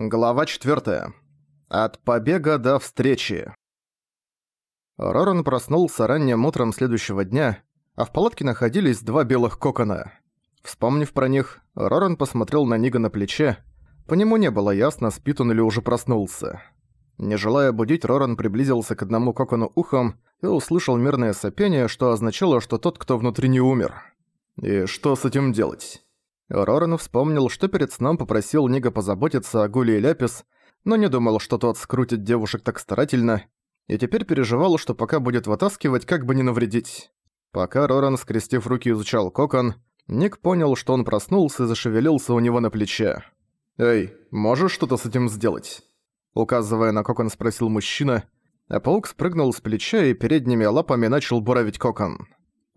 Глава 4. От побега до встречи. Роран проснулся ранним утром следующего дня, а в палатке находились два белых кокона. Вспомнив про них, Роран посмотрел на Нига на плече. По нему не было ясно, спит он или уже проснулся. Не желая будить, Роран приблизился к одному кокону ухом и услышал мирное сопение, что означало, что тот, кто внутри не умер. И что с этим делать? Роран вспомнил, что перед сном попросил Нига позаботиться о Гуле и Ляпис, но не думал, что тот скрутит девушек так старательно, и теперь переживал, что пока будет вытаскивать, как бы не навредить. Пока Роран, скрестив руки, изучал кокон, Ник понял, что он проснулся и зашевелился у него на плече. «Эй, можешь что-то с этим сделать?» Указывая на кокон, спросил мужчина, а паук спрыгнул с плеча и передними лапами начал буравить кокон.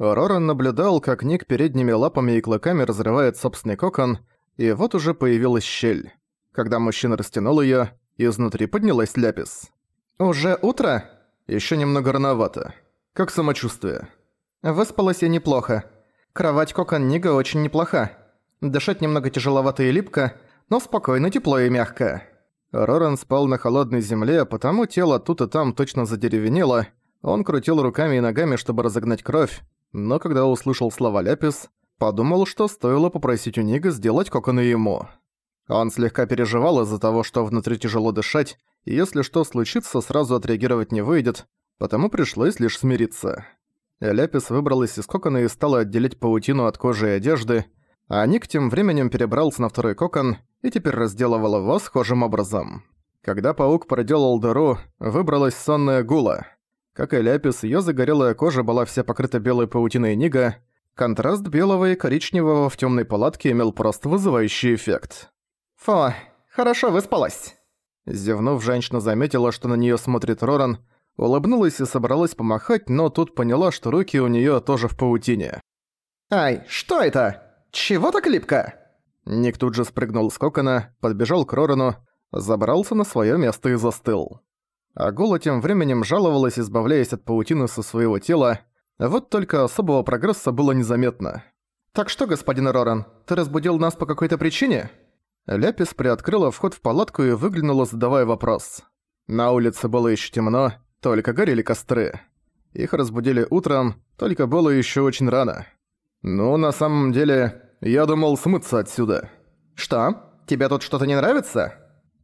Роран наблюдал, как Ник передними лапами и клыками разрывает собственный кокон, и вот уже появилась щель. Когда мужчина растянул её, изнутри поднялась ляпис. «Уже утро?» «Ещё немного рановато. Как самочувствие?» «Выспалась я неплохо. Кровать кокон Нига очень неплоха. Дышать немного тяжеловато и липко, но спокойно, тепло и мягко». Роран спал на холодной земле, потому тело тут и там точно задеревенело. Он крутил руками и ногами, чтобы разогнать кровь, но когда услышал слова Ляпис, подумал, что стоило попросить у Нига сделать кокон и ему. Он слегка переживал из-за того, что внутри тяжело дышать, и если что случится, сразу отреагировать не выйдет, потому пришлось лишь смириться. Ляпис выбралась из кокона и стала отделять паутину от кожи и одежды, а Ник тем временем перебрался на второй кокон и теперь разделывал его схожим образом. Когда паук проделал дыру, выбралась сонная гула — как и ляпис, её загорелая кожа была вся покрыта белой паутиной Нига. Контраст белого и коричневого в тёмной палатке имел просто вызывающий эффект. «Фу, хорошо выспалась». Зевнув, женщина заметила, что на неё смотрит Роран, улыбнулась и собралась помахать, но тут поняла, что руки у неё тоже в паутине. «Ай, что это? Чего так липко?» Ник тут же спрыгнул с кокона, подбежал к Рорану, забрался на своё место и застыл. А Гула тем временем жаловалась, избавляясь от паутины со своего тела, вот только особого прогресса было незаметно. «Так что, господин Роран, ты разбудил нас по какой-то причине?» Ляпис приоткрыла вход в палатку и выглянула, задавая вопрос. На улице было еще темно, только горели костры. Их разбудили утром, только было еще очень рано. «Ну, на самом деле, я думал смыться отсюда». «Что? Тебе тут что-то не нравится?»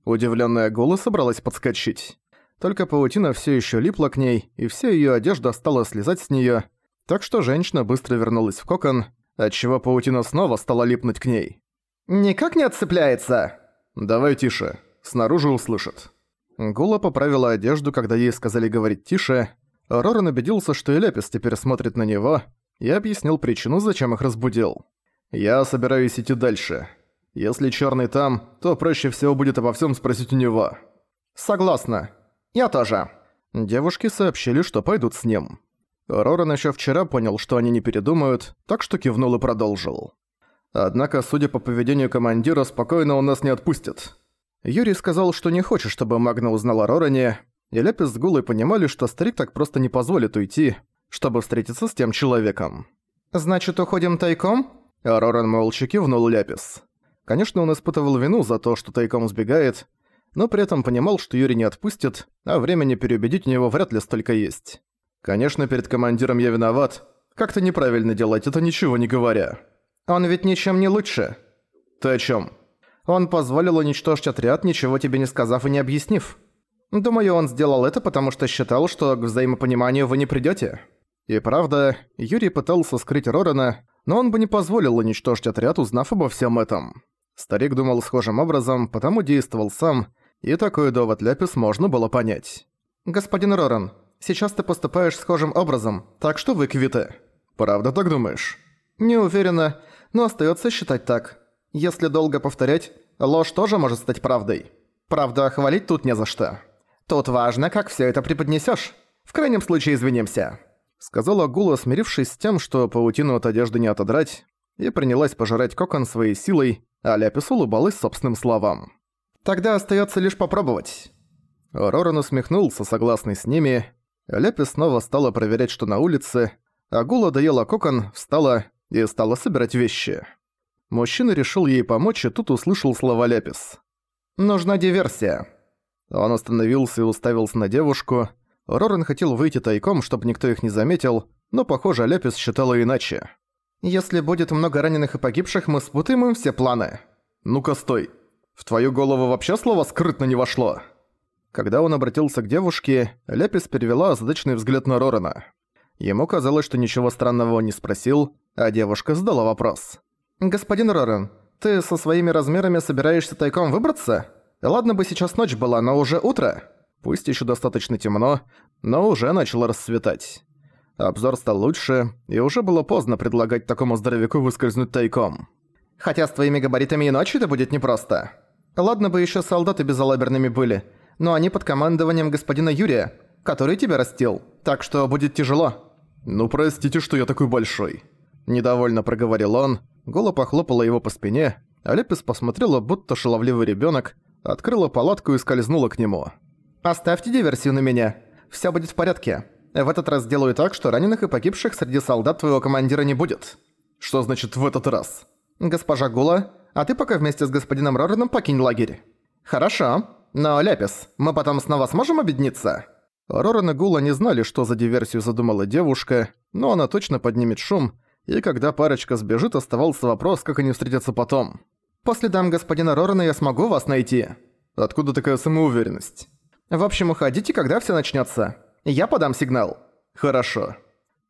Удивленная Гула собралась подскочить. Только паутина все еще липла к ней, и вся ее одежда стала слезать с нее, так что женщина быстро вернулась в кокон, отчего паутина снова стала липнуть к ней. «Никак не отцепляется!» «Давай тише, снаружи услышат». Гула поправила одежду, когда ей сказали говорить тише. Роран убедился, что и Лепис теперь смотрит на него, и объяснил причину, зачем их разбудил. «Я собираюсь идти дальше. Если черный там, то проще всего будет обо всем спросить у него». «Согласна. «Я тоже». Девушки сообщили, что пойдут с ним. Роран ещё вчера понял, что они не передумают, так что кивнул и продолжил. Однако, судя по поведению командира, спокойно он нас не отпустит. Юрий сказал, что не хочет, чтобы Магна узнала о Роране, и Лепис с Гулой понимали, что старик так просто не позволит уйти, чтобы встретиться с тем человеком. «Значит, уходим тайком?» А Роран молча кивнул Ляпис. Конечно, он испытывал вину за то, что тайком сбегает, но при этом понимал, что Юрий не отпустит, а времени переубедить у него вряд ли столько есть. Конечно, перед командиром я виноват. Как-то неправильно делать это, ничего не говоря. Он ведь ничем не лучше. Ты о чём? Он позволил уничтожить отряд, ничего тебе не сказав и не объяснив. Думаю, он сделал это, потому что считал, что к взаимопониманию вы не придёте. И правда, Юрий пытался скрыть Рорана, но он бы не позволил уничтожить отряд, узнав обо всем этом. Старик думал схожим образом, потому действовал сам, и такой довод Ляпис можно было понять. «Господин Роран, сейчас ты поступаешь схожим образом, так что вы квиты». «Правда так думаешь?» «Не уверена, но остается считать так. Если долго повторять, ложь тоже может стать правдой. Правда, хвалить тут не за что. Тут важно, как все это преподнесешь. В крайнем случае извинимся». Сказала Гула, смирившись с тем, что паутину от одежды не отодрать, и принялась пожирать кокон своей силой, а Ляпис улыбалась собственным словам. Тогда остается лишь попробовать». Роран усмехнулся, согласный с ними. Лепи снова стала проверять, что на улице, а Гула доела кокон, встала и стала собирать вещи. Мужчина решил ей помочь, и тут услышал слова Ляпис. Нужна диверсия». Он остановился и уставился на девушку. Рорен хотел выйти тайком, чтобы никто их не заметил, но, похоже, Лепис считала иначе. «Если будет много раненых и погибших, мы спутаем им все планы». «Ну-ка, стой. В твою голову вообще слово «скрытно» не вошло?» Когда он обратился к девушке, Лепис перевела озадаченный взгляд на Рорена. Ему казалось, что ничего странного он не спросил, а девушка задала вопрос. «Господин Рорен, ты со своими размерами собираешься тайком выбраться? Ладно бы сейчас ночь была, но уже утро». Пусть еще достаточно темно, но уже начало расцветать. Обзор стал лучше, и уже было поздно предлагать такому здоровяку выскользнуть тайком. «Хотя с твоими габаритами и ночью это будет непросто. Ладно бы еще солдаты безалаберными были, но они под командованием господина Юрия, который тебя растил, так что будет тяжело». «Ну простите, что я такой большой». Недовольно проговорил он, Гола похлопала его по спине, а Лепис посмотрела, будто шаловливый ребенок, открыла палатку и скользнула к нему. «Оставьте диверсию на меня. Всё будет в порядке. В этот раз сделаю так, что раненых и погибших среди солдат твоего командира не будет». «Что значит «в этот раз»?» «Госпожа Гула, а ты пока вместе с господином Рораном покинь лагерь». «Хорошо. Но, Ляпис, мы потом снова сможем объединиться?» Роран и Гула не знали, что за диверсию задумала девушка, но она точно поднимет шум, и когда парочка сбежит, оставался вопрос, как они встретятся потом. «По следам господина Рорана я смогу вас найти». «Откуда такая самоуверенность?» В общем, уходите, когда все начнется. Я подам сигнал». «Хорошо».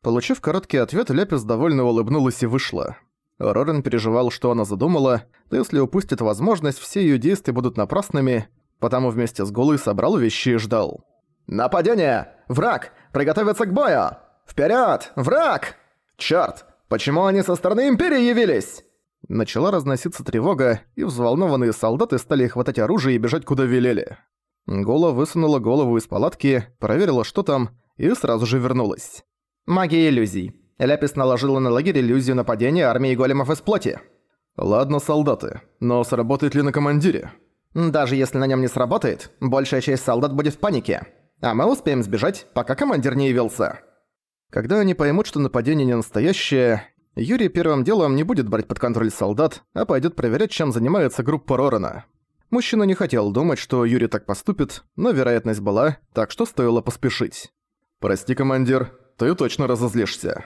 Получив короткий ответ, Лепис довольно улыбнулась и вышла. Рорен переживал, что она задумала, да если упустит возможность, все ее действия будут напрасными, потому вместе с Голой собрал вещи и ждал. «Нападение! Враг! Приготовиться к бою! Вперед! Враг! Черт! Почему они со стороны Империи явились?» Начала разноситься тревога, и взволнованные солдаты стали хватать оружие и бежать куда велели. Гола высунула голову из палатки, проверила, что там, и сразу же вернулась. «Магия иллюзий. Ляпис наложила на лагерь иллюзию нападения армии големов из плоти». «Ладно, солдаты, но сработает ли на командире?» «Даже если на нем не сработает, большая часть солдат будет в панике. А мы успеем сбежать, пока командир не явился». Когда они поймут, что нападение не настоящее, Юрий первым делом не будет брать под контроль солдат, а пойдет проверять, чем занимается группа Рорана. Мужчина не хотел думать, что Юрий так поступит, но вероятность была, так что стоило поспешить. «Прости, командир, ты точно разозлишься».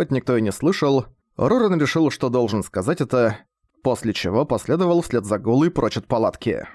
Хоть никто и не слышал, Роран решил, что должен сказать это, после чего последовал вслед за голой прочь от палатки.